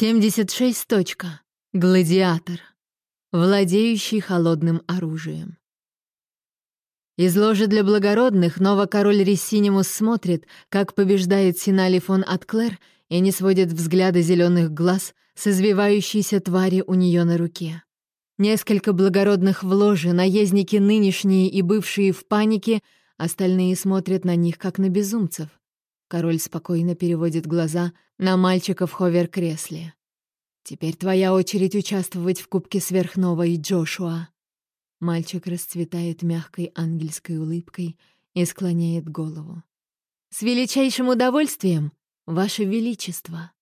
76. Точка. Гладиатор. Владеющий холодным оружием. Из ложи для благородных новокороль Рессинимус смотрит, как побеждает Синали фон Атклер и не сводит взгляда зеленых глаз с извивающейся твари у нее на руке. Несколько благородных в ложе, наездники нынешние и бывшие в панике, остальные смотрят на них, как на безумцев. Король спокойно переводит глаза на мальчика в ховер-кресле. «Теперь твоя очередь участвовать в Кубке Сверхновой, Джошуа». Мальчик расцветает мягкой ангельской улыбкой и склоняет голову. «С величайшим удовольствием, Ваше Величество!»